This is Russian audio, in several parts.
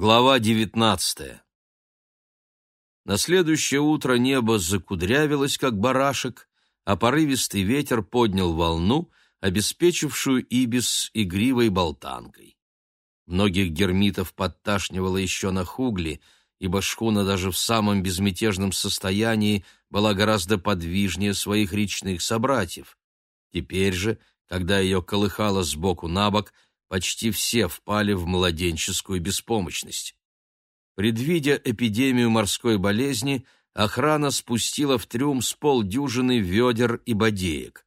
Глава девятнадцатая На следующее утро небо закудрявилось, как барашек, а порывистый ветер поднял волну, обеспечившую Ибис игривой болтанкой. Многих гермитов подташнивало еще на хугли, ибо шхуна даже в самом безмятежном состоянии была гораздо подвижнее своих речных собратьев. Теперь же, когда ее колыхало сбоку на бок, почти все впали в младенческую беспомощность. Предвидя эпидемию морской болезни, охрана спустила в трюм с полдюжины ведер и бодеек.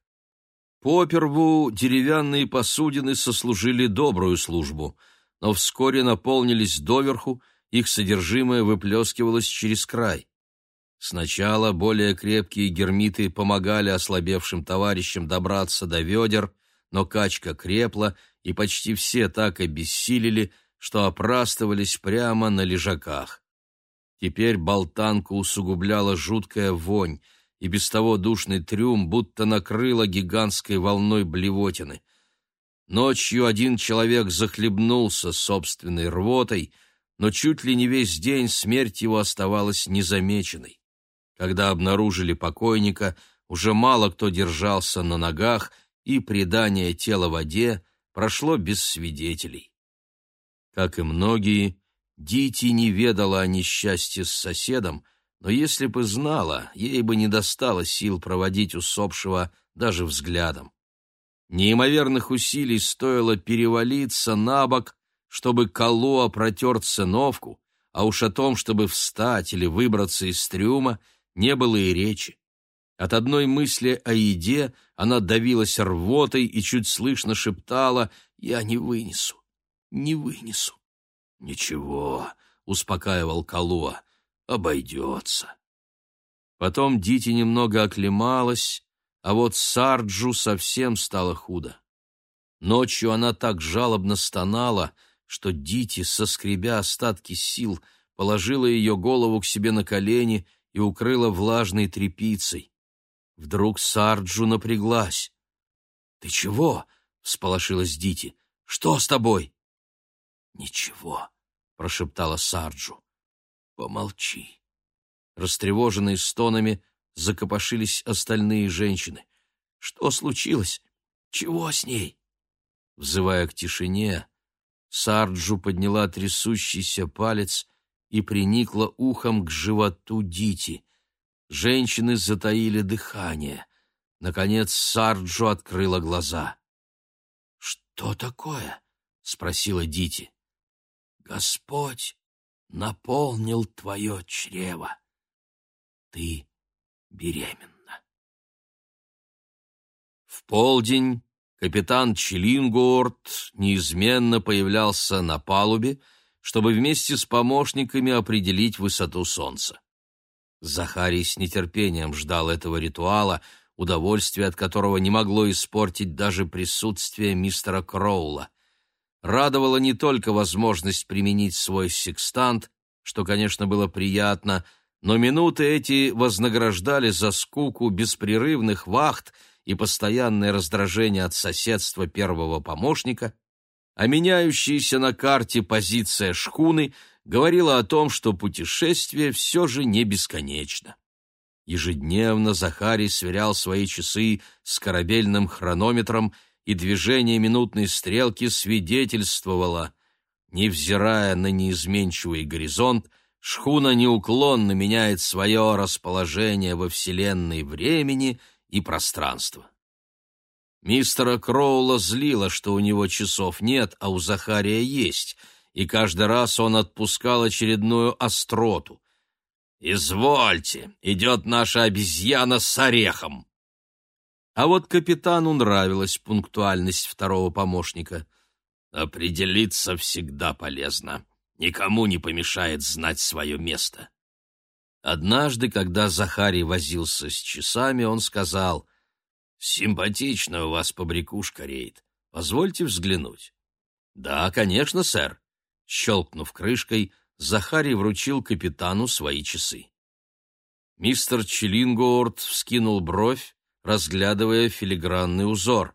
Поперву деревянные посудины сослужили добрую службу, но вскоре наполнились доверху, их содержимое выплескивалось через край. Сначала более крепкие гермиты помогали ослабевшим товарищам добраться до ведер, но качка крепла, и почти все так обессилели, что опрастывались прямо на лежаках. Теперь болтанку усугубляла жуткая вонь, и без того душный трюм будто накрыло гигантской волной блевотины. Ночью один человек захлебнулся собственной рвотой, но чуть ли не весь день смерть его оставалась незамеченной. Когда обнаружили покойника, уже мало кто держался на ногах, и предание тела воде прошло без свидетелей. Как и многие, Дити не ведала о несчастье с соседом, но если бы знала, ей бы не достало сил проводить усопшего даже взглядом. Неимоверных усилий стоило перевалиться на бок, чтобы Калуа протер циновку, а уж о том, чтобы встать или выбраться из трюма, не было и речи. От одной мысли о еде она давилась рвотой и чуть слышно шептала «Я не вынесу, не вынесу». «Ничего», — успокаивал Калуа, — «обойдется». Потом Дити немного оклемалась, а вот Сарджу совсем стало худо. Ночью она так жалобно стонала, что Дити, соскребя остатки сил, положила ее голову к себе на колени и укрыла влажной тряпицей. Вдруг Сарджу напряглась. «Ты чего?» — всполошилась Дити. «Что с тобой?» «Ничего», — прошептала Сарджу. «Помолчи». Растревоженные стонами закопошились остальные женщины. «Что случилось? Чего с ней?» Взывая к тишине, Сарджу подняла трясущийся палец и приникла ухом к животу Дити. Женщины затаили дыхание. Наконец Сарджо открыла глаза. «Что такое?» — спросила Дити. «Господь наполнил твое чрево. Ты беременна». В полдень капитан Челингуорт неизменно появлялся на палубе, чтобы вместе с помощниками определить высоту солнца. Захарий с нетерпением ждал этого ритуала, удовольствие от которого не могло испортить даже присутствие мистера Кроула. Радовала не только возможность применить свой секстант, что, конечно, было приятно, но минуты эти вознаграждали за скуку беспрерывных вахт и постоянное раздражение от соседства первого помощника, а меняющаяся на карте позиция шхуны — говорила о том, что путешествие все же не бесконечно. Ежедневно Захарий сверял свои часы с корабельным хронометром, и движение минутной стрелки свидетельствовало, невзирая на неизменчивый горизонт, шхуна неуклонно меняет свое расположение во вселенной времени и пространства. Мистера Кроула злило, что у него часов нет, а у Захария есть — и каждый раз он отпускал очередную остроту. «Извольте, идет наша обезьяна с орехом!» А вот капитану нравилась пунктуальность второго помощника. «Определиться всегда полезно. Никому не помешает знать свое место». Однажды, когда Захарий возился с часами, он сказал, «Симпатично у вас побрякушка, Рейд. Позвольте взглянуть». «Да, конечно, сэр. Щелкнув крышкой, Захарий вручил капитану свои часы. Мистер Челингоорд вскинул бровь, разглядывая филигранный узор.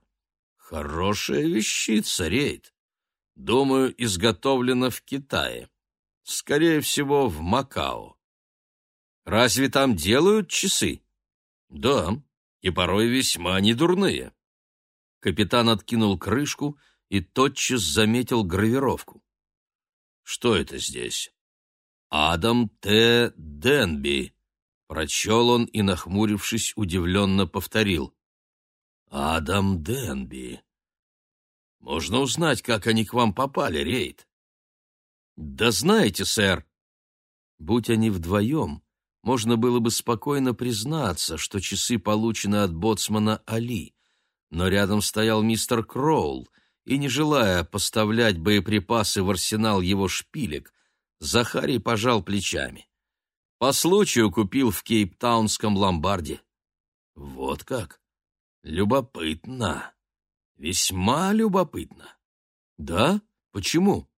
«Хорошая вещица, Рейд. Думаю, изготовлена в Китае. Скорее всего, в Макао. Разве там делают часы? Да, и порой весьма недурные. Капитан откинул крышку и тотчас заметил гравировку. Что это здесь? Адам Т. Денби. Прочел он и, нахмурившись, удивленно повторил. Адам Денби. Можно узнать, как они к вам попали, Рейд? Да знаете, сэр. Будь они вдвоем, можно было бы спокойно признаться, что часы получены от боцмана Али. Но рядом стоял мистер Кроул, и, не желая поставлять боеприпасы в арсенал его шпилек, Захарий пожал плечами. По случаю купил в кейптаунском ломбарде. Вот как? Любопытно. Весьма любопытно. Да? Почему?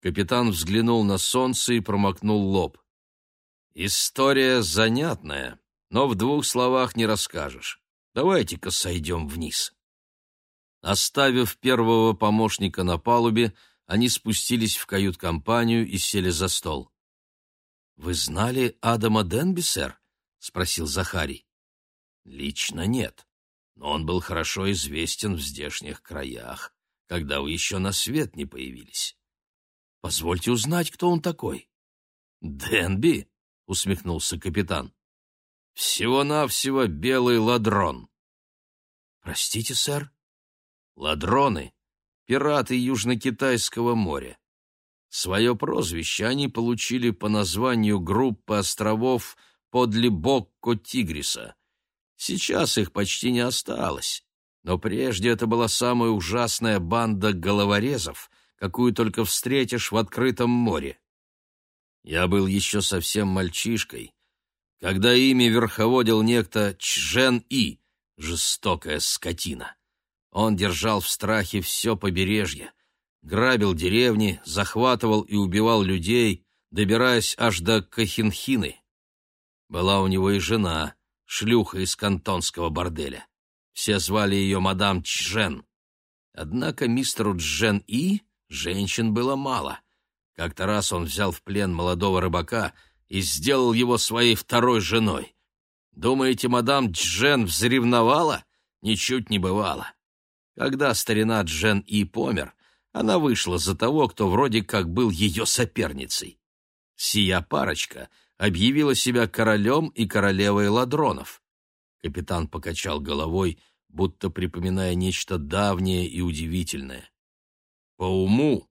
Капитан взглянул на солнце и промокнул лоб. История занятная, но в двух словах не расскажешь. Давайте-ка сойдем вниз. Оставив первого помощника на палубе, они спустились в кают-компанию и сели за стол. «Вы знали Адама Денби, сэр?» — спросил Захарий. «Лично нет, но он был хорошо известен в здешних краях, когда вы еще на свет не появились. Позвольте узнать, кто он такой». «Денби?» — усмехнулся капитан. «Всего-навсего белый ладрон». «Простите, сэр?» Ладроны — пираты Южно-Китайского моря. Свое прозвище они получили по названию группы островов подле Бокко-Тигриса. Сейчас их почти не осталось, но прежде это была самая ужасная банда головорезов, какую только встретишь в открытом море. Я был еще совсем мальчишкой, когда ими верховодил некто Чжен И, жестокая скотина. Он держал в страхе все побережье, грабил деревни, захватывал и убивал людей, добираясь аж до Кахинхины. Была у него и жена, шлюха из кантонского борделя. Все звали ее мадам Чжен. Однако мистеру Чжен И женщин было мало. Как-то раз он взял в плен молодого рыбака и сделал его своей второй женой. Думаете, мадам Джен взревновала? Ничуть не бывало. Когда старина Джен И помер, она вышла за того, кто вроде как был ее соперницей. Сия парочка объявила себя королем и королевой ладронов. Капитан покачал головой, будто припоминая нечто давнее и удивительное. По уму,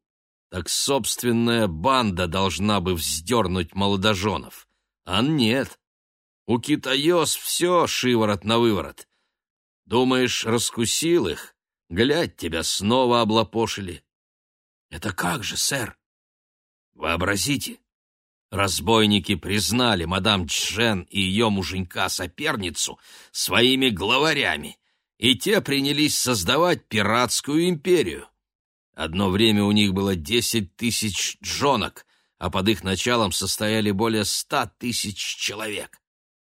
так собственная банда должна бы вздернуть молодоженов. А нет. У китаёс все шиворот на выворот. Думаешь, раскусил их? Глядь, тебя снова облапошили. Это как же, сэр? Вообразите. Разбойники признали мадам Джен и ее муженька-соперницу своими главарями, и те принялись создавать пиратскую империю. Одно время у них было десять тысяч джонок, а под их началом состояли более ста тысяч человек.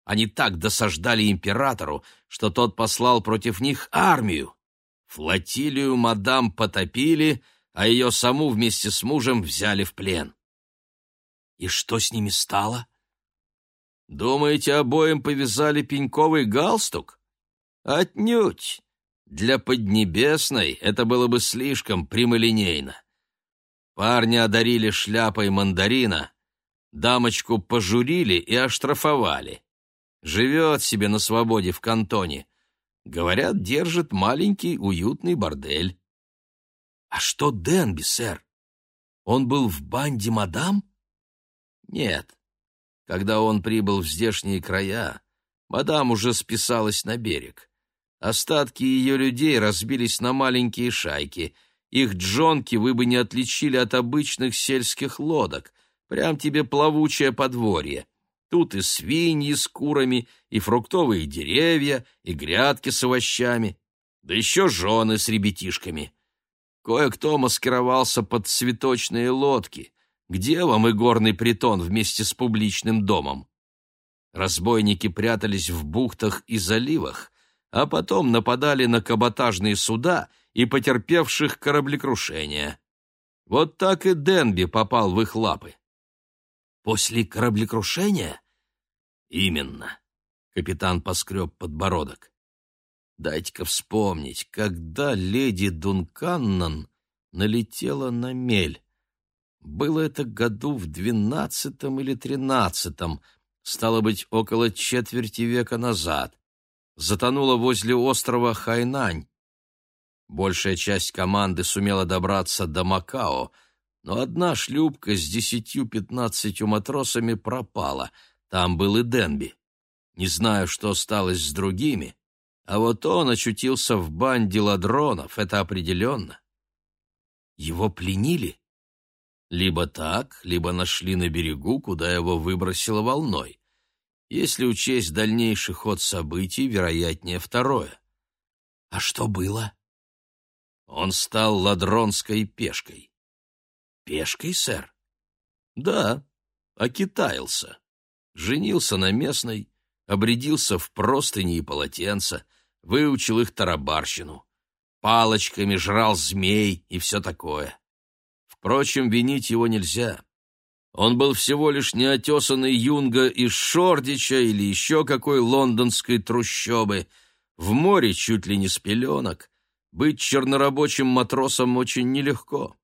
Они так досаждали императору, что тот послал против них армию. Флотилию мадам потопили, а ее саму вместе с мужем взяли в плен. И что с ними стало? Думаете, обоим повязали пеньковый галстук? Отнюдь. Для Поднебесной это было бы слишком прямолинейно. Парня одарили шляпой мандарина, дамочку пожурили и оштрафовали. Живет себе на свободе в кантоне, Говорят, держит маленький уютный бордель. А что Денби, сэр? Он был в банде мадам? Нет. Когда он прибыл в здешние края, мадам уже списалась на берег. Остатки ее людей разбились на маленькие шайки. Их джонки вы бы не отличили от обычных сельских лодок. Прям тебе плавучее подворье. Тут и свиньи с курами, и фруктовые деревья, и грядки с овощами, да еще жены с ребятишками. Кое-кто маскировался под цветочные лодки, где вам и горный притон вместе с публичным домом. Разбойники прятались в бухтах и заливах, а потом нападали на каботажные суда и потерпевших кораблекрушения. Вот так и Денби попал в их лапы. После кораблекрушения? Именно. Капитан поскреб подбородок. Дайте-ка вспомнить, когда леди Дунканнон налетела на мель. Было это году в двенадцатом или тринадцатом, стало быть, около четверти века назад. Затонула возле острова Хайнань. Большая часть команды сумела добраться до Макао, но одна шлюпка с десятью-пятнадцатью матросами пропала. Там был и Денби. Не знаю, что стало с другими, а вот он очутился в банде ладронов, это определенно. Его пленили? Либо так, либо нашли на берегу, куда его выбросило волной. Если учесть дальнейший ход событий, вероятнее второе. А что было? Он стал ладронской пешкой. Пешкой, сэр? Да, окитаился. Женился на местной, обрядился в простыни и полотенца, выучил их тарабарщину. Палочками жрал змей и все такое. Впрочем, винить его нельзя. Он был всего лишь неотесанный юнга из Шордича или еще какой лондонской трущобы. В море чуть ли не с пеленок. Быть чернорабочим матросом очень нелегко.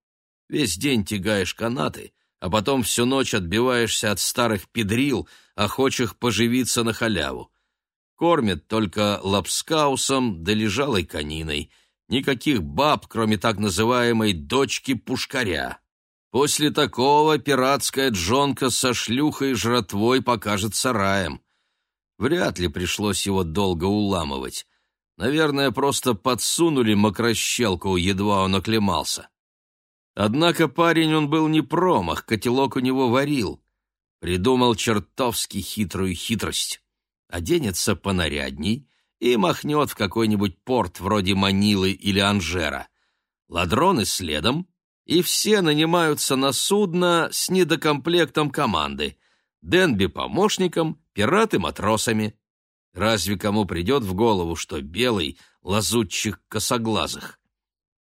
Весь день тягаешь канаты, а потом всю ночь отбиваешься от старых педрил, охочих поживиться на халяву. Кормят только лапскаусом да лежалой кониной. Никаких баб, кроме так называемой «дочки пушкаря». После такого пиратская джонка со шлюхой жратвой покажется раем. Вряд ли пришлось его долго уламывать. Наверное, просто подсунули мокрощелку, едва он оклемался. Однако парень он был не промах, котелок у него варил. Придумал чертовски хитрую хитрость. Оденется понарядней и махнет в какой-нибудь порт вроде Манилы или Анжера. Ладроны следом, и все нанимаются на судно с недокомплектом команды. Денби помощником, пираты матросами. Разве кому придет в голову, что белый — лазутчик косоглазых?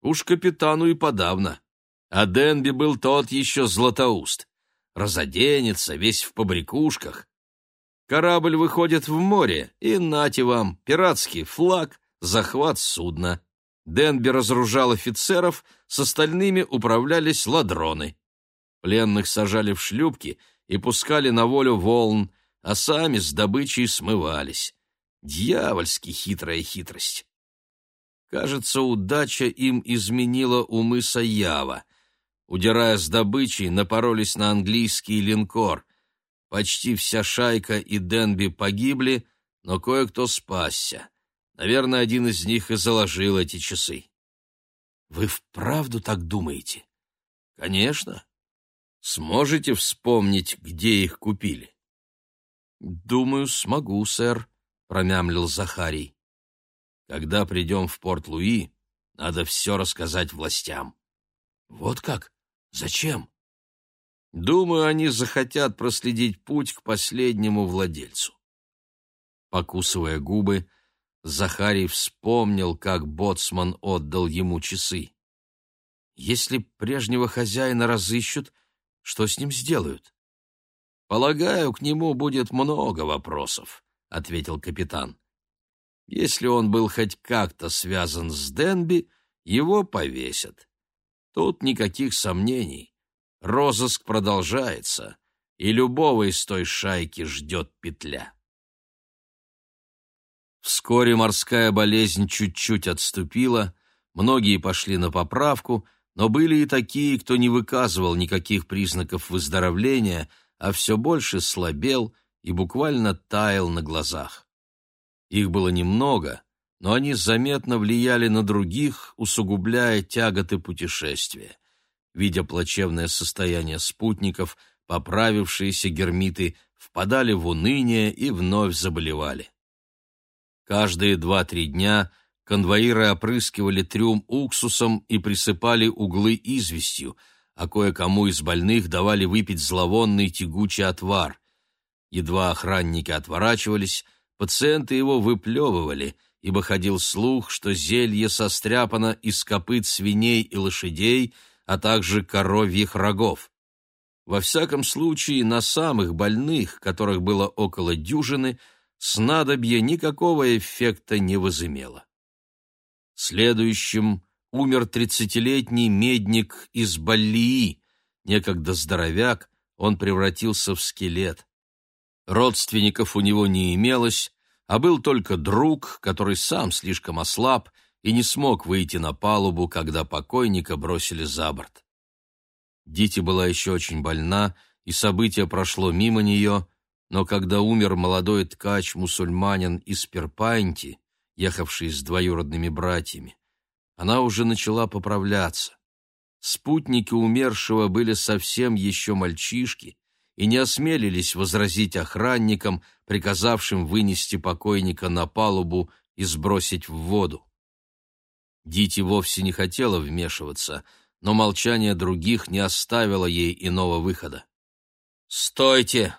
Уж капитану и подавно. А Денби был тот еще златоуст. Разоденется, весь в побрякушках. Корабль выходит в море, и нате вам, пиратский флаг, захват судна. Денби разоружал офицеров, с остальными управлялись ладроны. Пленных сажали в шлюпки и пускали на волю волн, а сами с добычей смывались. Дьявольски хитрая хитрость. Кажется, удача им изменила умы Саява — удирая с добычей, напоролись на английский линкор. Почти вся шайка и Денби погибли, но кое-кто спасся. Наверное, один из них и заложил эти часы. Вы вправду так думаете? Конечно. Сможете вспомнить, где их купили? Думаю, смогу, сэр, промямлил Захарий. Когда придем в Порт-Луи, надо все рассказать властям. Вот как? Зачем? Думаю, они захотят проследить путь к последнему владельцу. Покусывая губы, Захарий вспомнил, как боцман отдал ему часы. Если прежнего хозяина разыщут, что с ним сделают? Полагаю, к нему будет много вопросов, ответил капитан. Если он был хоть как-то связан с Денби, его повесят. Тут никаких сомнений. Розыск продолжается, и любого из той шайки ждет петля. Вскоре морская болезнь чуть-чуть отступила, многие пошли на поправку, но были и такие, кто не выказывал никаких признаков выздоровления, а все больше слабел и буквально таял на глазах. Их было немного, но они заметно влияли на других, усугубляя тяготы путешествия. Видя плачевное состояние спутников, поправившиеся гермиты впадали в уныние и вновь заболевали. Каждые два-три дня конвоиры опрыскивали трюм уксусом и присыпали углы известью, а кое-кому из больных давали выпить зловонный тягучий отвар. Едва охранники отворачивались, пациенты его выплевывали — ибо ходил слух, что зелье состряпано из копыт свиней и лошадей, а также коровьих рогов. Во всяком случае, на самых больных, которых было около дюжины, снадобье никакого эффекта не возымело. Следующим умер тридцатилетний медник из Баллии, некогда здоровяк, он превратился в скелет. Родственников у него не имелось, а был только друг, который сам слишком ослаб и не смог выйти на палубу, когда покойника бросили за борт. Дити была еще очень больна, и событие прошло мимо нее, но когда умер молодой ткач-мусульманин из Перпайнти, ехавший с двоюродными братьями, она уже начала поправляться. Спутники умершего были совсем еще мальчишки и не осмелились возразить охранникам, приказавшим вынести покойника на палубу и сбросить в воду. Дити вовсе не хотела вмешиваться — но молчание других не оставило ей иного выхода. «Стойте!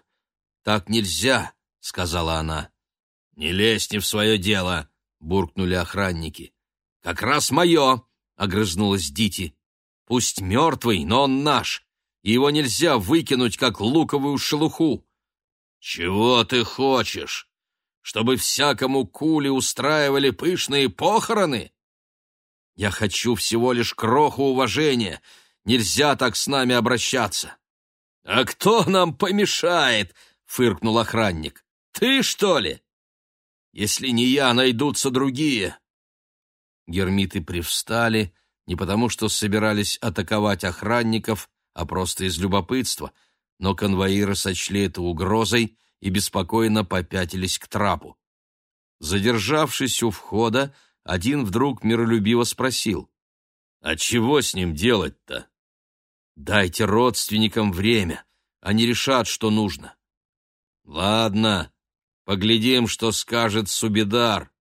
Так нельзя!» — сказала она. «Не лезь не в свое дело!» — буркнули охранники. «Как раз мое!» — огрызнулась Дити. «Пусть мертвый, но он наш, и его нельзя выкинуть, как луковую шелуху!» «Чего ты хочешь? Чтобы всякому куле устраивали пышные похороны?» Я хочу всего лишь кроху уважения. Нельзя так с нами обращаться. — А кто нам помешает? — фыркнул охранник. — Ты, что ли? Если не я, найдутся другие. Гермиты привстали, не потому что собирались атаковать охранников, а просто из любопытства, но конвоиры сочли это угрозой и беспокойно попятились к трапу. Задержавшись у входа, один вдруг миролюбиво спросил. «А чего с ним делать-то?» «Дайте родственникам время, они решат, что нужно». «Ладно, поглядим, что скажет Субидар».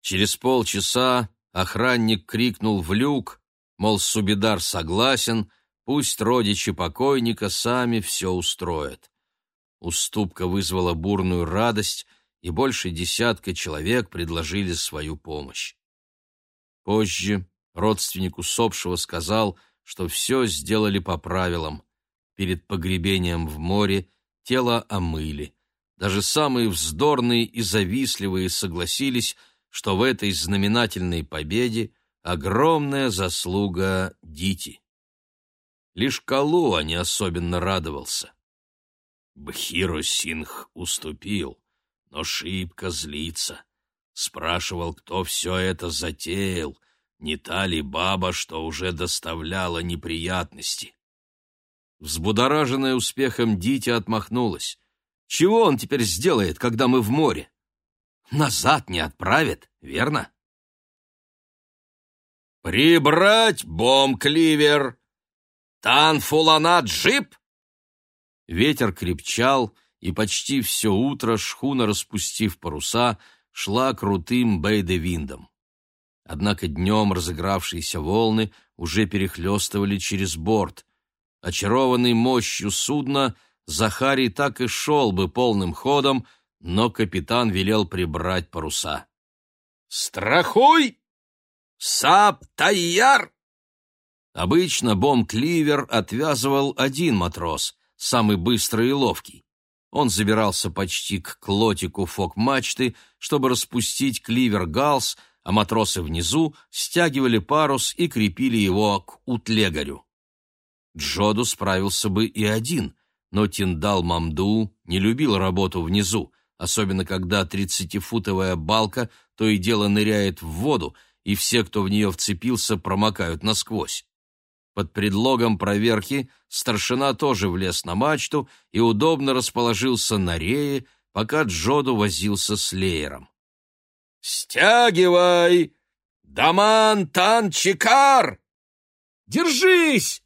Через полчаса охранник крикнул в люк, мол, Субидар согласен, пусть родичи покойника сами все устроят. Уступка вызвала бурную радость, и больше десятка человек предложили свою помощь. Позже родственник усопшего сказал, что все сделали по правилам. Перед погребением в море тело омыли. Даже самые вздорные и завистливые согласились, что в этой знаменательной победе огромная заслуга Дити. Лишь Калуа не особенно радовался. Бхиру Сингх уступил но шибко злится. Спрашивал, кто все это затеял, не та ли баба, что уже доставляла неприятности. Взбудораженная успехом Дити отмахнулась. «Чего он теперь сделает, когда мы в море? Назад не отправит, верно?» «Прибрать бомб-кливер! Танфулана джип!» Ветер крепчал, и почти все утро шхуна, распустив паруса, шла крутым бейдевиндом. Однако днем разыгравшиеся волны уже перехлестывали через борт. Очарованный мощью судна, Захарий так и шел бы полным ходом, но капитан велел прибрать паруса. «Страхуй! Сап-тайяр!» Обычно бомб-кливер отвязывал один матрос, самый быстрый и ловкий. Он забирался почти к клотику фок-мачты, чтобы распустить кливер-галс, а матросы внизу стягивали парус и крепили его к утлегарю. Джоду справился бы и один, но Тиндал Мамду не любил работу внизу, особенно когда тридцатифутовая балка то и дело ныряет в воду, и все, кто в нее вцепился, промокают насквозь. Под предлогом проверки старшина тоже влез на мачту и удобно расположился на рее, пока Джоду возился с леером. «Стягивай! Даман Танчикар! Держись!»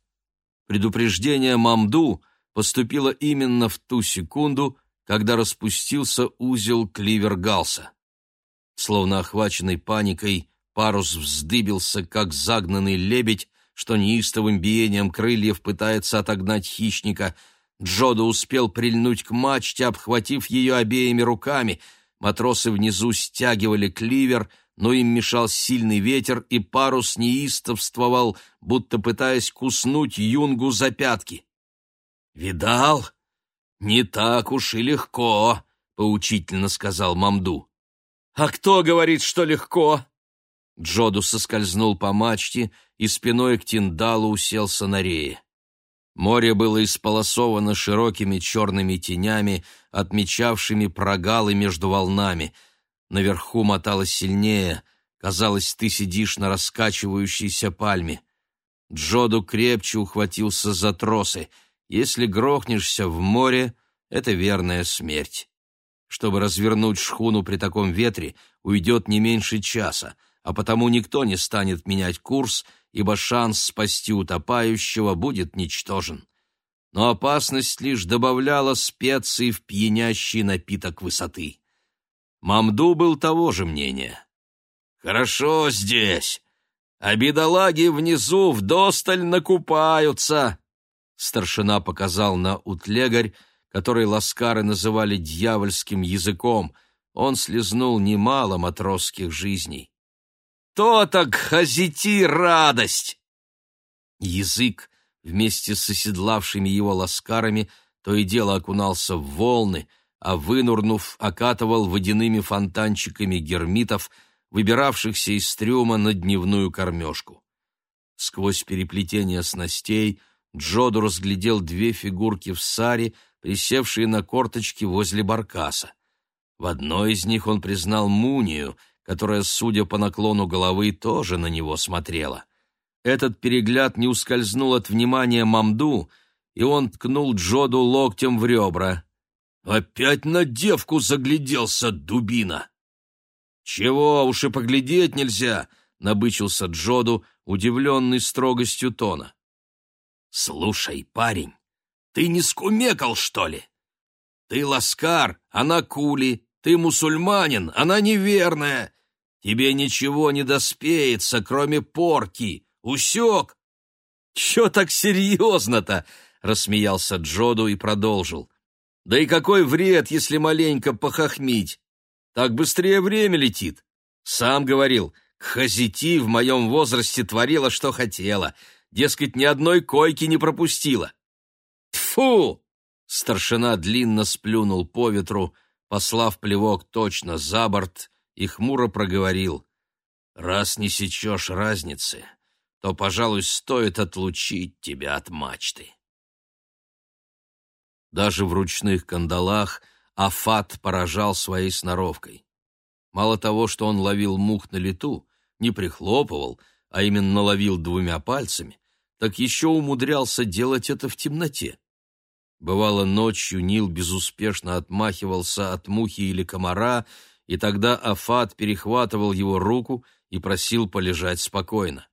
Предупреждение Мамду поступило именно в ту секунду, когда распустился узел Кливергалса. Словно охваченный паникой, парус вздыбился, как загнанный лебедь, что неистовым биением крыльев пытается отогнать хищника. Джода успел прильнуть к мачте, обхватив ее обеими руками. Матросы внизу стягивали кливер, но им мешал сильный ветер, и парус неистовствовал, будто пытаясь куснуть юнгу за пятки. «Видал? Не так уж и легко», — поучительно сказал Мамду. «А кто говорит, что легко?» Джоду соскользнул по мачте и спиной к Тиндалу уселся на рее. Море было исполосовано широкими черными тенями, отмечавшими прогалы между волнами. Наверху моталось сильнее, казалось, ты сидишь на раскачивающейся пальме. Джоду крепче ухватился за тросы. Если грохнешься в море, это верная смерть. Чтобы развернуть шхуну при таком ветре, уйдет не меньше часа, а потому никто не станет менять курс, ибо шанс спасти утопающего будет ничтожен. Но опасность лишь добавляла специи в пьянящий напиток высоты. Мамду был того же мнения. «Хорошо здесь, а бедолаги внизу вдосталь накупаются!» Старшина показал на утлегарь, который ласкары называли дьявольским языком. Он слезнул немало матросских жизней. «То так хазити радость!» Язык вместе с оседлавшими его ласкарами то и дело окунался в волны, а вынурнув, окатывал водяными фонтанчиками гермитов, выбиравшихся из трюма на дневную кормежку. Сквозь переплетение снастей Джоду разглядел две фигурки в саре, присевшие на корточки возле баркаса. В одной из них он признал Мунию, которая, судя по наклону головы, тоже на него смотрела. Этот перегляд не ускользнул от внимания Мамду, и он ткнул Джоду локтем в ребра. «Опять на девку загляделся, дубина!» «Чего, уж и поглядеть нельзя!» — набычился Джоду, удивленный строгостью тона. «Слушай, парень, ты не скумекал, что ли? Ты ласкар, она кули, ты мусульманин, она неверная. Тебе ничего не доспеется, кроме порки. Усек!» «Чё так серьезно-то?» — рассмеялся Джоду и продолжил. «Да и какой вред, если маленько похохмить? Так быстрее время летит. Сам говорил, Хазити в моем возрасте творила, что хотела. Дескать, ни одной койки не пропустила. Тфу! Старшина длинно сплюнул по ветру, послав плевок точно за борт, и хмуро проговорил. «Раз не сечешь разницы, то, пожалуй, стоит отлучить тебя от мачты». Даже в ручных кандалах Афат поражал своей сноровкой. Мало того, что он ловил мух на лету, не прихлопывал, а именно ловил двумя пальцами, так еще умудрялся делать это в темноте. Бывало, ночью Нил безуспешно отмахивался от мухи или комара, и тогда Афат перехватывал его руку и просил полежать спокойно.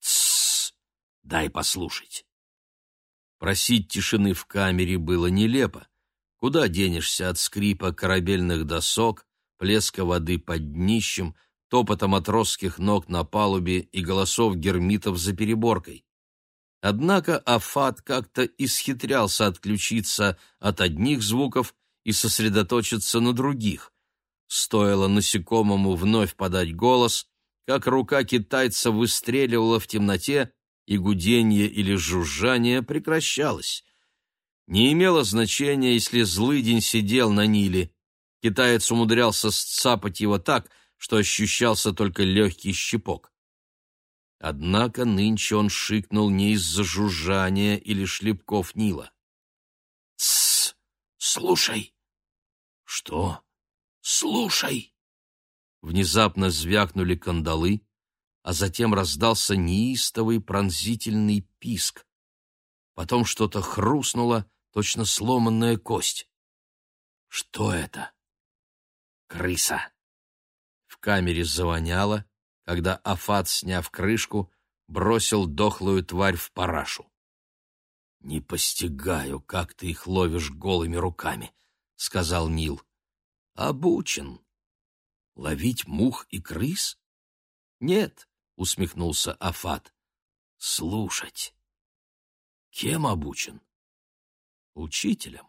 «Тссс! Дай послушать!» Просить тишины в камере было нелепо. Куда денешься от скрипа корабельных досок, плеска воды под днищем, топота матросских ног на палубе и голосов гермитов за переборкой? Однако Афат как-то исхитрялся отключиться от одних звуков и сосредоточиться на других. Стоило насекомому вновь подать голос, как рука китайца выстреливала в темноте, и гудение или жужжание прекращалось. Не имело значения, если злый день сидел на Ниле. Китаец умудрялся сцапать его так, что ощущался только легкий щепок. Однако нынче он шикнул не из-за жужжания или шлепков Нила. «Тссс! Слушай!» «Что?» «Слушай!» Внезапно звякнули кандалы, а затем раздался неистовый пронзительный писк. Потом что-то хрустнуло, точно сломанная кость. «Что это?» «Крыса!» В камере завоняло, когда Афат, сняв крышку, бросил дохлую тварь в парашу. «Не постигаю, как ты их ловишь голыми руками», — сказал Нил. «Обучен. Ловить мух и крыс?» «Нет», — усмехнулся Афат. «Слушать». «Кем обучен?» «Учителем».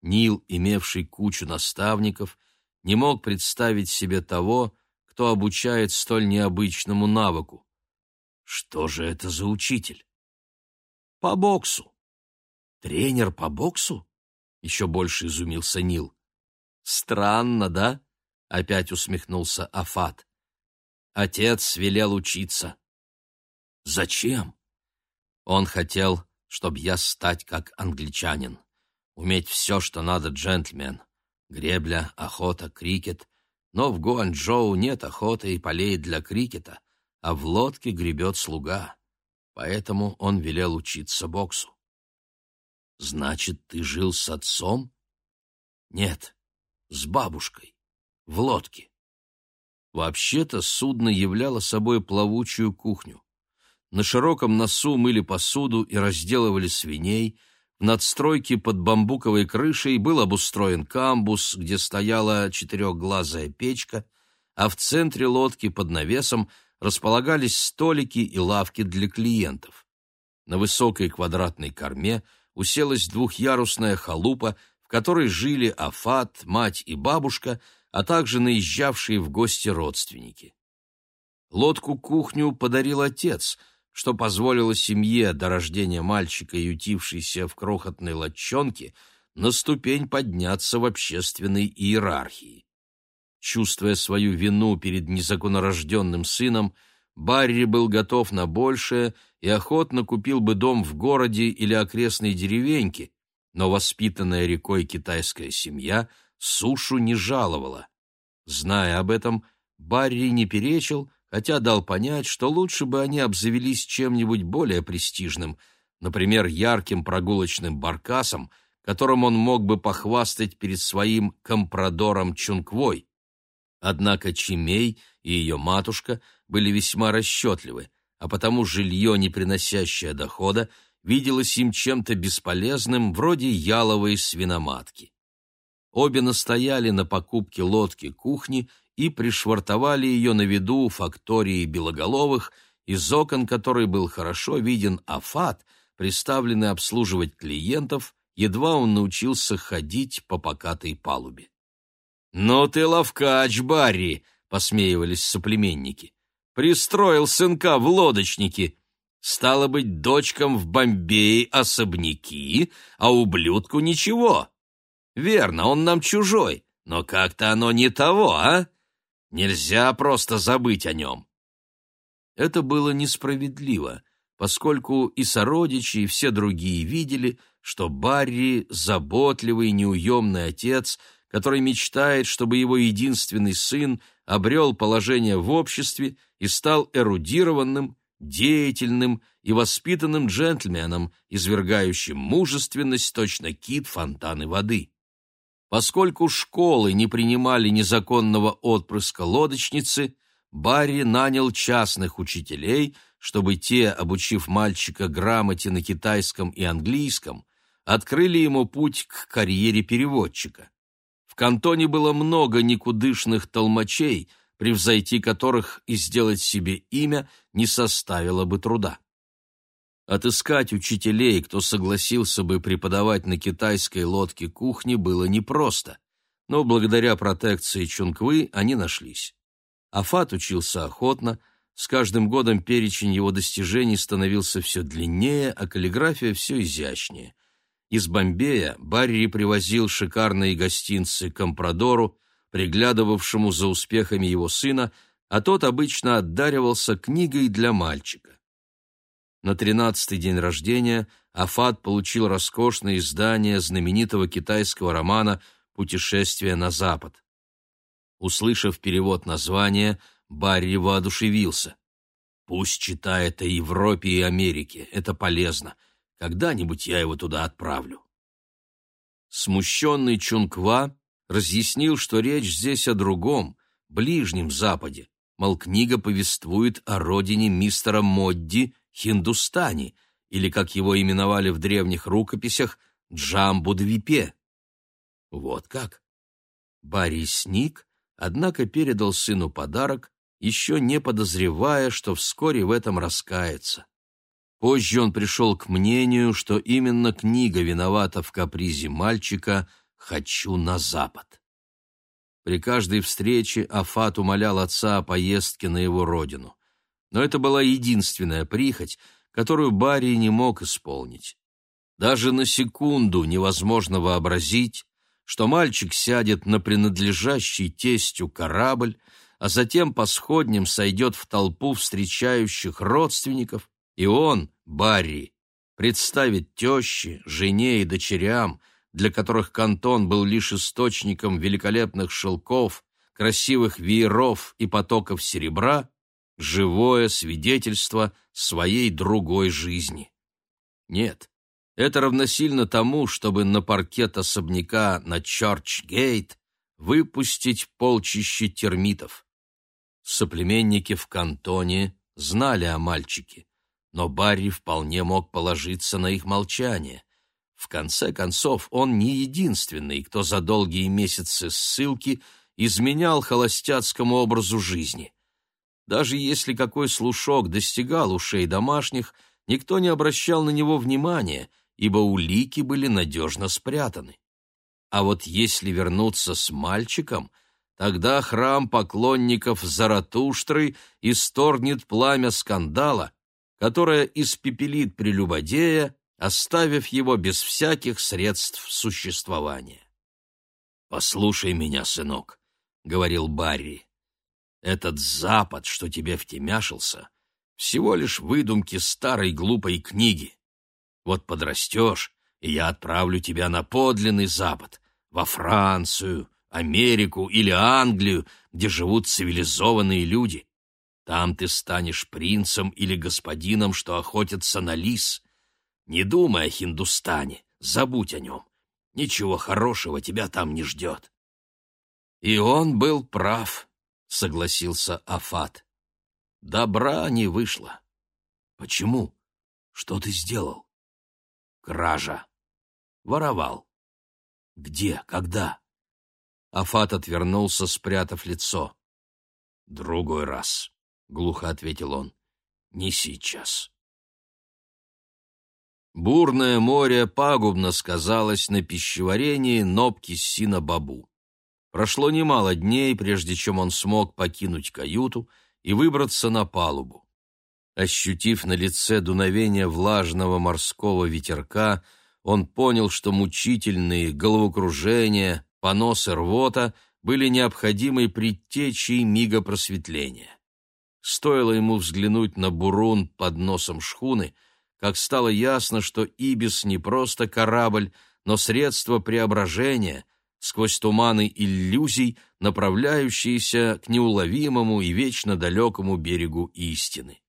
Нил, имевший кучу наставников, не мог представить себе того, кто обучает столь необычному навыку. Что же это за учитель? По боксу. Тренер по боксу? Еще больше изумился Нил. Странно, да? Опять усмехнулся Афат. Отец велел учиться. Зачем? Он хотел, чтобы я стать как англичанин, уметь все, что надо джентльмен. Гребля, охота, крикет. Но в Гуанчжоу нет охоты и полей для крикета, а в лодке гребет слуга. Поэтому он велел учиться боксу. Значит, ты жил с отцом? Нет, с бабушкой, в лодке. Вообще-то судно являло собой плавучую кухню. На широком носу мыли посуду и разделывали свиней. В надстройке под бамбуковой крышей был обустроен камбус, где стояла четырехглазая печка, а в центре лодки под навесом располагались столики и лавки для клиентов. На высокой квадратной корме уселась двухъярусная халупа, в которой жили Афат, мать и бабушка, а также наезжавшие в гости родственники. Лодку-кухню подарил отец, что позволило семье до рождения мальчика, ютившейся в крохотной лодчонке, на ступень подняться в общественной иерархии. Чувствуя свою вину перед незаконнорожденным сыном, Барри был готов на большее и охотно купил бы дом в городе или окрестной деревеньке, но воспитанная рекой китайская семья сушу не жаловала. Зная об этом, Барри не перечил, хотя дал понять, что лучше бы они обзавелись чем-нибудь более престижным, например, ярким прогулочным баркасом, которым он мог бы похвастать перед своим компрадором Чунквой. Однако Чимей и ее матушка были весьма расчетливы, а потому жилье, не приносящее дохода, виделось им чем-то бесполезным, вроде яловой свиноматки. Обе настояли на покупке лодки кухни и пришвартовали ее на виду у фактории Белоголовых, из окон которой был хорошо виден Афат, приставленный обслуживать клиентов, едва он научился ходить по покатой палубе. «Ну ты ловкач, Барри!» — посмеивались соплеменники. «Пристроил сынка в лодочники. Стало быть, дочкам в Бомбее особняки, а ублюдку ничего. Верно, он нам чужой, но как-то оно не того, а? Нельзя просто забыть о нем». Это было несправедливо, поскольку и сородичи, и все другие видели, что Барри — заботливый, неуемный отец — который мечтает, чтобы его единственный сын обрел положение в обществе и стал эрудированным, деятельным и воспитанным джентльменом, извергающим мужественность точно кит фонтаны воды. Поскольку школы не принимали незаконного отпрыска лодочницы, Барри нанял частных учителей, чтобы те, обучив мальчика грамоте на китайском и английском, открыли ему путь к карьере переводчика кантоне было много никудышных толмачей, превзойти которых и сделать себе имя не составило бы труда. Отыскать учителей, кто согласился бы преподавать на китайской лодке кухни, было непросто, но благодаря протекции Чунквы они нашлись. Афат учился охотно, с каждым годом перечень его достижений становился все длиннее, а каллиграфия все изящнее – из Бомбея Барри привозил шикарные гостинцы компрадору, приглядывавшему за успехами его сына, а тот обычно отдаривался книгой для мальчика. На тринадцатый день рождения Афат получил роскошное издание знаменитого китайского романа «Путешествие на запад». Услышав перевод названия, Барри воодушевился. «Пусть читает о Европе и Америке, это полезно. Когда-нибудь я его туда отправлю. Смущенный Чунква разъяснил, что речь здесь о другом, ближнем Западе, мол, книга повествует о родине мистера Модди, Хиндустане, или, как его именовали в древних рукописях, Джамбудвипе. Вот как. Барри сник, однако передал сыну подарок, еще не подозревая, что вскоре в этом раскается. Позже он пришел к мнению, что именно книга виновата в капризе мальчика «Хочу на запад». При каждой встрече Афат умолял отца о поездке на его родину. Но это была единственная прихоть, которую Барри не мог исполнить. Даже на секунду невозможно вообразить, что мальчик сядет на принадлежащий тестю корабль, а затем по сходням сойдет в толпу встречающих родственников, и он, Барри, представит теще, жене и дочерям, для которых кантон был лишь источником великолепных шелков, красивых вееров и потоков серебра, живое свидетельство своей другой жизни. Нет, это равносильно тому, чтобы на паркет особняка на Чорч-Гейт выпустить полчище термитов. Соплеменники в кантоне знали о мальчике, но Барри вполне мог положиться на их молчание. В конце концов, он не единственный, кто за долгие месяцы ссылки изменял холостяцкому образу жизни. Даже если какой слушок достигал ушей домашних, никто не обращал на него внимания, ибо улики были надежно спрятаны. А вот если вернуться с мальчиком, тогда храм поклонников Заратуштры исторгнет пламя скандала, которое испепелит прелюбодея, оставив его без всяких средств существования. «Послушай меня, сынок», — говорил Барри, — «этот Запад, что тебе втемяшился, всего лишь выдумки старой глупой книги. Вот подрастешь, и я отправлю тебя на подлинный Запад, во Францию, Америку или Англию, где живут цивилизованные люди. Там ты станешь принцем или господином, что охотятся на лис. Не думай о Хиндустане, забудь о нем. Ничего хорошего тебя там не ждет. И он был прав, согласился Афат. Добра не вышло. Почему? Что ты сделал? Кража. Воровал. Где? Когда? Афат отвернулся, спрятав лицо. Другой раз, глухо ответил он. Не сейчас. Бурное море пагубно сказалось на пищеварении нобки Сина-Бабу. Прошло немало дней, прежде чем он смог покинуть каюту и выбраться на палубу. Ощутив на лице дуновение влажного морского ветерка, он понял, что мучительные головокружения, понос и рвота были необходимой предтечей мига просветления. Стоило ему взглянуть на бурун под носом шхуны, как стало ясно, что Ибис не просто корабль, но средство преображения, сквозь туманы иллюзий, направляющиеся к неуловимому и вечно далекому берегу истины.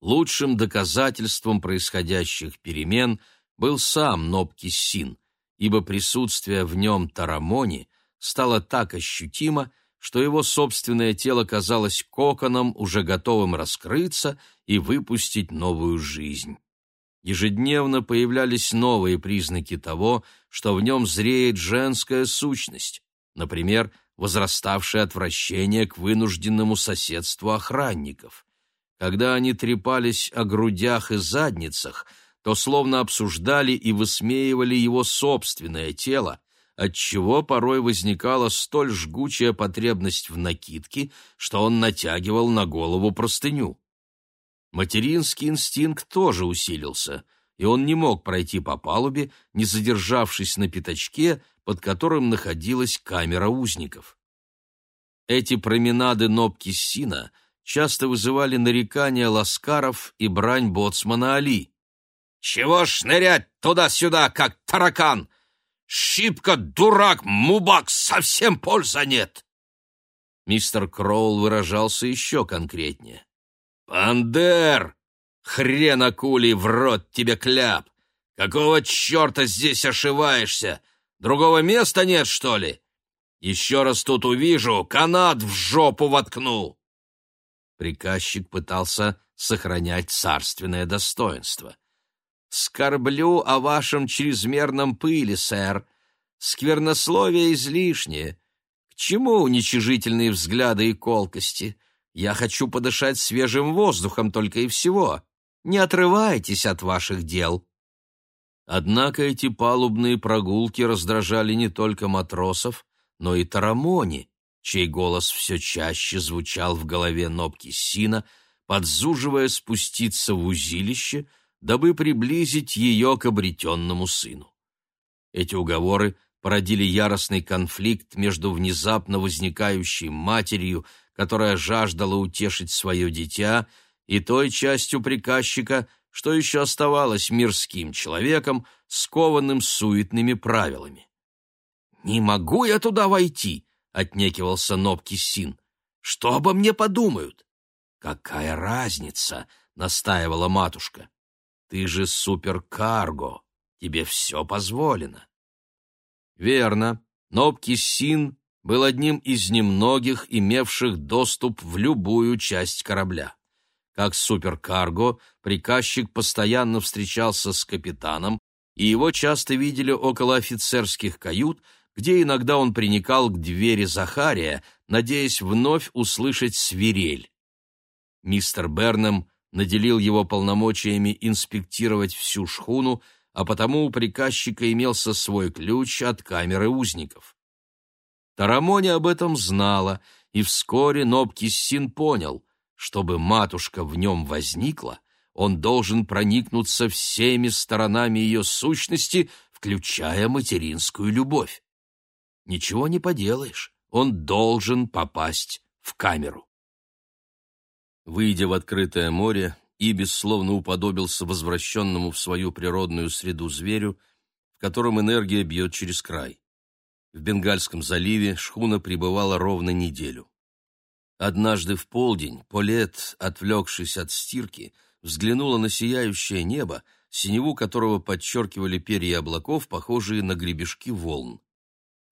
Лучшим доказательством происходящих перемен был сам Нобкиссин, ибо присутствие в нем Тарамони стало так ощутимо, что его собственное тело казалось коконом, уже готовым раскрыться и выпустить новую жизнь. Ежедневно появлялись новые признаки того, что в нем зреет женская сущность, например, возраставшее отвращение к вынужденному соседству охранников. Когда они трепались о грудях и задницах, то словно обсуждали и высмеивали его собственное тело, отчего порой возникала столь жгучая потребность в накидке, что он натягивал на голову простыню. Материнский инстинкт тоже усилился, и он не мог пройти по палубе, не задержавшись на пятачке, под которым находилась камера узников. Эти променады Нобки Сина — часто вызывали нарекания ласкаров и брань боцмана Али. «Чего шнырять туда-сюда, как таракан? Щипка, дурак, мубак, совсем польза нет!» Мистер Кроул выражался еще конкретнее. «Пандер! Хрен акули в рот тебе кляп! Какого черта здесь ошиваешься? Другого места нет, что ли? Еще раз тут увижу, канат в жопу воткну!» Приказчик пытался сохранять царственное достоинство. «Скорблю о вашем чрезмерном пыле, сэр. Сквернословие излишнее. К чему уничижительные взгляды и колкости? Я хочу подышать свежим воздухом только и всего. Не отрывайтесь от ваших дел». Однако эти палубные прогулки раздражали не только матросов, но и тарамони, чей голос все чаще звучал в голове Нобки Сина, подзуживая спуститься в узилище, дабы приблизить ее к обретенному сыну. Эти уговоры породили яростный конфликт между внезапно возникающей матерью, которая жаждала утешить свое дитя, и той частью приказчика, что еще оставалось мирским человеком, скованным суетными правилами. «Не могу я туда войти!» — отнекивался Нобки Син. «Что обо мне подумают?» «Какая разница?» — настаивала матушка. «Ты же суперкарго, тебе все позволено». Верно, Нобки Син был одним из немногих, имевших доступ в любую часть корабля. Как суперкарго, приказчик постоянно встречался с капитаном, и его часто видели около офицерских кают, где иногда он приникал к двери Захария, надеясь вновь услышать свирель. Мистер Бернем наделил его полномочиями инспектировать всю шхуну, а потому у приказчика имелся свой ключ от камеры узников. Тарамони об этом знала, и вскоре Нобкиссин понял, чтобы матушка в нем возникла, он должен проникнуться всеми сторонами ее сущности, включая материнскую любовь. Ничего не поделаешь, он должен попасть в камеру. Выйдя в открытое море, Ибис словно уподобился возвращенному в свою природную среду зверю, в котором энергия бьет через край. В Бенгальском заливе шхуна пребывала ровно неделю. Однажды в полдень Полет, отвлекшись от стирки, взглянула на сияющее небо, синеву которого подчеркивали перья облаков, похожие на гребешки волн.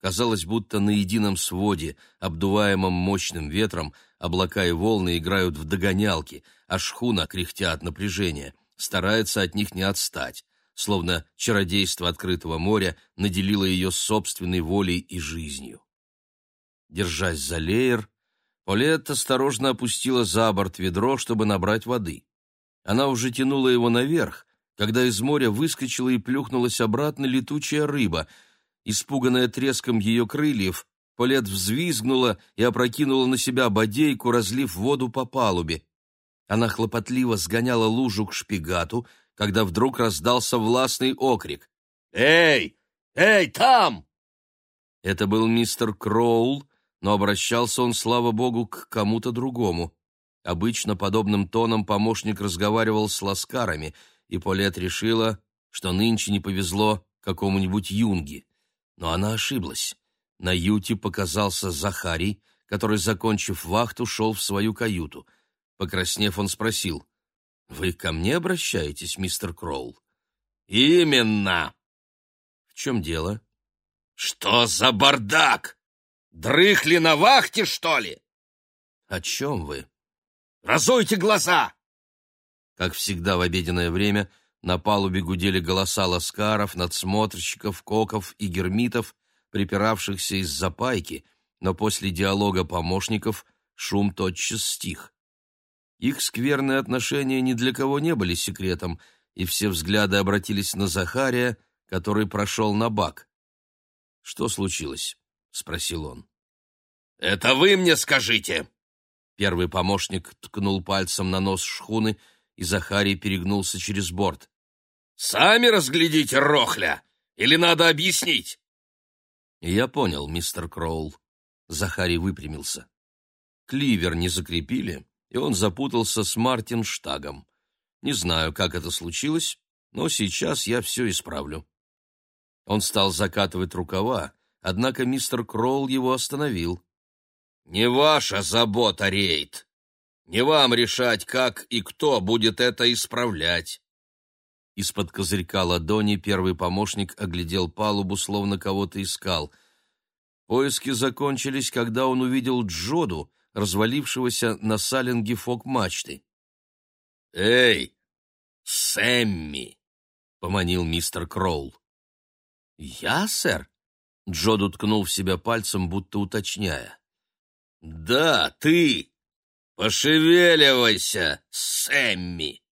Казалось, будто на едином своде, обдуваемом мощным ветром, облака и волны играют в догонялки, а шхуна, кряхтя от напряжения, старается от них не отстать, словно чародейство открытого моря наделило ее собственной волей и жизнью. Держась за леер, Полет осторожно опустила за борт ведро, чтобы набрать воды. Она уже тянула его наверх, когда из моря выскочила и плюхнулась обратно летучая рыба. Испуганная треском ее крыльев, Полет взвизгнула и опрокинула на себя бодейку, разлив воду по палубе. Она хлопотливо сгоняла лужу к шпигату, когда вдруг раздался властный окрик. «Эй! Эй, там!» Это был мистер Кроул, но обращался он, слава богу, к кому-то другому. Обычно подобным тоном помощник разговаривал с ласкарами, и Полет решила, что нынче не повезло какому-нибудь юнге. Но она ошиблась. На юте показался Захарий, который, закончив вахту, шел в свою каюту. Покраснев, он спросил, «Вы ко мне обращаетесь, мистер Кроул?» «Именно!» «В чем дело?» «Что за бардак?» Дрыхли на вахте, что ли? О чем вы? Разуйте глаза! Как всегда в обеденное время на палубе гудели голоса ласкаров, надсмотрщиков, коков и гермитов, припиравшихся из запайки, но после диалога помощников шум тотчас стих. Их скверные отношения ни для кого не были секретом, и все взгляды обратились на Захария, который прошел на бак. Что случилось? — спросил он. «Это вы мне скажите!» Первый помощник ткнул пальцем на нос шхуны, и Захарий перегнулся через борт. «Сами разглядите рохля! Или надо объяснить?» «Я понял, мистер Кроул». Захарий выпрямился. Кливер не закрепили, и он запутался с Мартин Штагом. Не знаю, как это случилось, но сейчас я все исправлю. Он стал закатывать рукава, Однако мистер Кроул его остановил. «Не ваша забота, Рейд. Не вам решать, как и кто будет это исправлять». Из-под козырька ладони первый помощник оглядел палубу, словно кого-то искал. Поиски закончились, когда он увидел Джоду, развалившегося на салинге фок-мачты. «Эй, Сэмми!» — поманил мистер Кроул. «Я, сэр?» Джо ткнул в себя пальцем, будто уточняя. «Да, ты! Пошевеливайся, Сэмми!»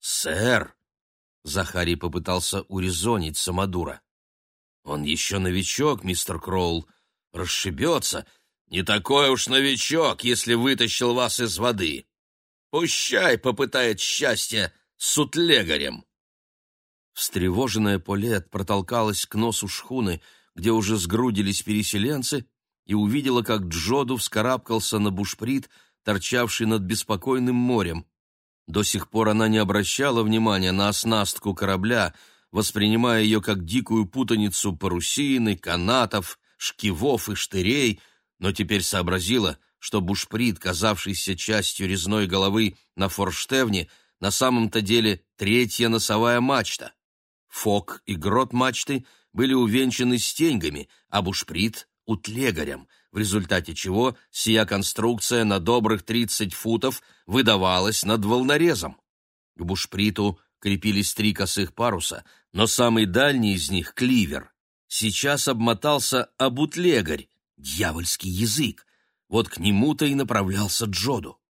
«Сэр!» — Захарий попытался урезонить Самодура. «Он еще новичок, мистер Кроул. Расшибется. Не такой уж новичок, если вытащил вас из воды. Пущай попытает счастье с утлегарем!» Встревоженная Полет протолкалась к носу шхуны, где уже сгрудились переселенцы, и увидела, как Джоду вскарабкался на бушприт, торчавший над беспокойным морем. До сих пор она не обращала внимания на оснастку корабля, воспринимая ее как дикую путаницу парусины, канатов, шкивов и штырей, но теперь сообразила, что бушприт, казавшийся частью резной головы на форштевне, на самом-то деле третья носовая мачта. Фок и грот мачты были увенчаны стеньгами, а бушприт — утлегарем, в результате чего сия конструкция на добрых 30 футов выдавалась над волнорезом. К бушприту крепились три косых паруса, но самый дальний из них — кливер. Сейчас обмотался обутлегарь, дьявольский язык. Вот к нему-то и направлялся Джоду.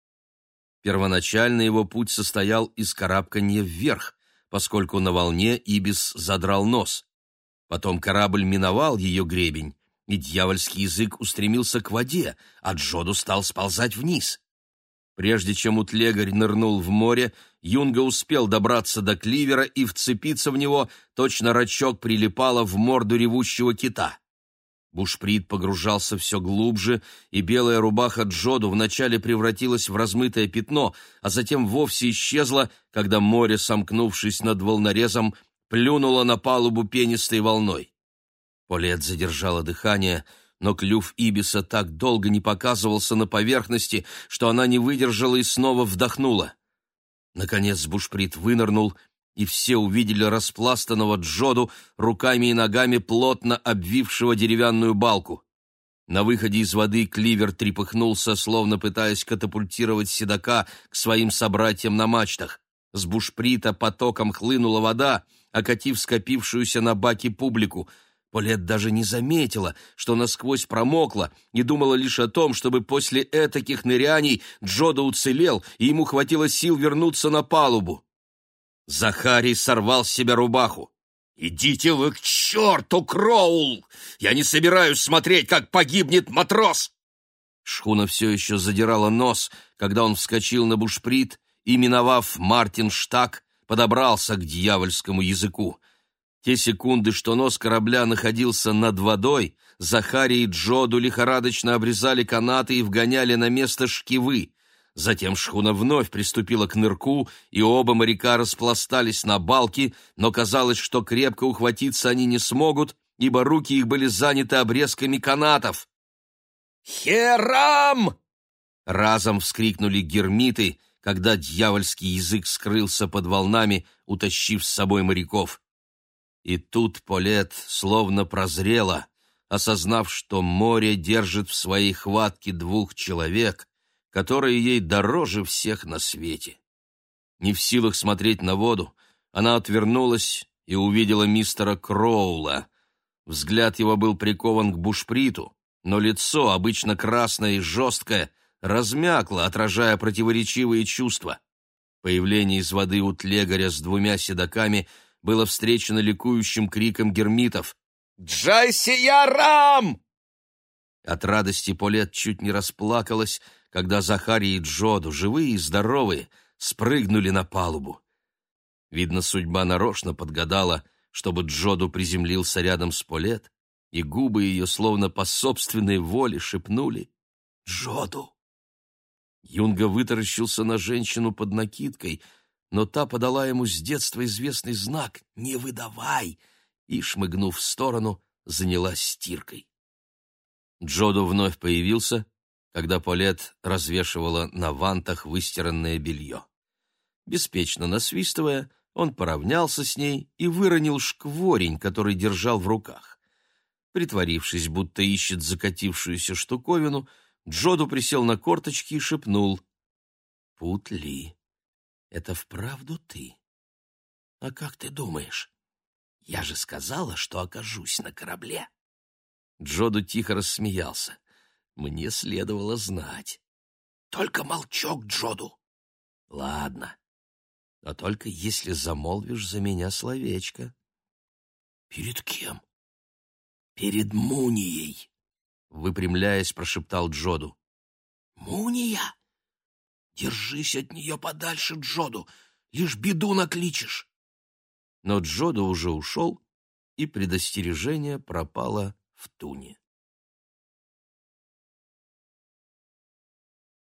Первоначально его путь состоял из карабканья вверх, поскольку на волне Ибис задрал нос. Потом корабль миновал ее гребень, и дьявольский язык устремился к воде, а Джоду стал сползать вниз. Прежде чем утлегарь нырнул в море, Юнга успел добраться до кливера и вцепиться в него, точно рачок прилипало в морду ревущего кита. Бушприт погружался все глубже, и белая рубаха Джоду вначале превратилась в размытое пятно, а затем вовсе исчезла, когда море, сомкнувшись над волнорезом, плюнуло на палубу пенистой волной. Полет задержала дыхание, но клюв Ибиса так долго не показывался на поверхности, что она не выдержала и снова вдохнула. Наконец Бушприт вынырнул, и все увидели распластанного Джоду руками и ногами плотно обвившего деревянную балку. На выходе из воды Кливер трепыхнулся, словно пытаясь катапультировать седока к своим собратьям на мачтах. С бушприта потоком хлынула вода, окатив скопившуюся на баке публику — Полет даже не заметила, что насквозь промокла, и думала лишь о том, чтобы после этаких ныряний Джода уцелел, и ему хватило сил вернуться на палубу. Захарий сорвал с себя рубаху. «Идите вы к черту, Кроул! Я не собираюсь смотреть, как погибнет матрос!» Шхуна все еще задирала нос, когда он вскочил на бушприт и, миновав Мартин Штаг, подобрался к дьявольскому языку. Те секунды, что нос корабля находился над водой, Захарий и Джоду лихорадочно обрезали канаты и вгоняли на место шкивы. Затем шхуна вновь приступила к нырку, и оба моряка распластались на балке, но казалось, что крепко ухватиться они не смогут, ибо руки их были заняты обрезками канатов. «Херам!» — разом вскрикнули гермиты, когда дьявольский язык скрылся под волнами, утащив с собой моряков. И тут Полет словно прозрела, осознав, что море держит в своей хватке двух человек, которые ей дороже всех на свете. Не в силах смотреть на воду, она отвернулась и увидела мистера Кроула. Взгляд его был прикован к бушприту, но лицо, обычно красное и жесткое, размякло, отражая противоречивые чувства. Появление из воды у тлегаря с двумя седаками — было встречено ликующим криком гермитов. «Джайсиярам!» От радости Полет чуть не расплакалась, когда Захарий и Джоду, живые и здоровые, спрыгнули на палубу. Видно, судьба нарочно подгадала, чтобы Джоду приземлился рядом с Полет, и губы ее, словно по собственной воле, шепнули «Джоду!». Юнга вытаращился на женщину под накидкой — но та подала ему с детства известный знак «Не выдавай!» и, шмыгнув в сторону, занялась стиркой. Джоду вновь появился, когда Полет развешивала на вантах выстиранное белье. Беспечно насвистывая, он поравнялся с ней и выронил шкворень, который держал в руках. Притворившись, будто ищет закатившуюся штуковину, Джоду присел на корточки и шепнул «Путли». Это вправду ты? А как ты думаешь? Я же сказала, что окажусь на корабле. Джоду тихо рассмеялся. Мне следовало знать. Только молчок, Джоду. Ладно. Но только если замолвишь за меня словечко. Перед кем? Перед Мунией. Выпрямляясь, прошептал Джоду. Муния? Держись от нее подальше, Джоду. ишь беду накличешь. Но Джода уже ушел, и предостережение пропало в туне.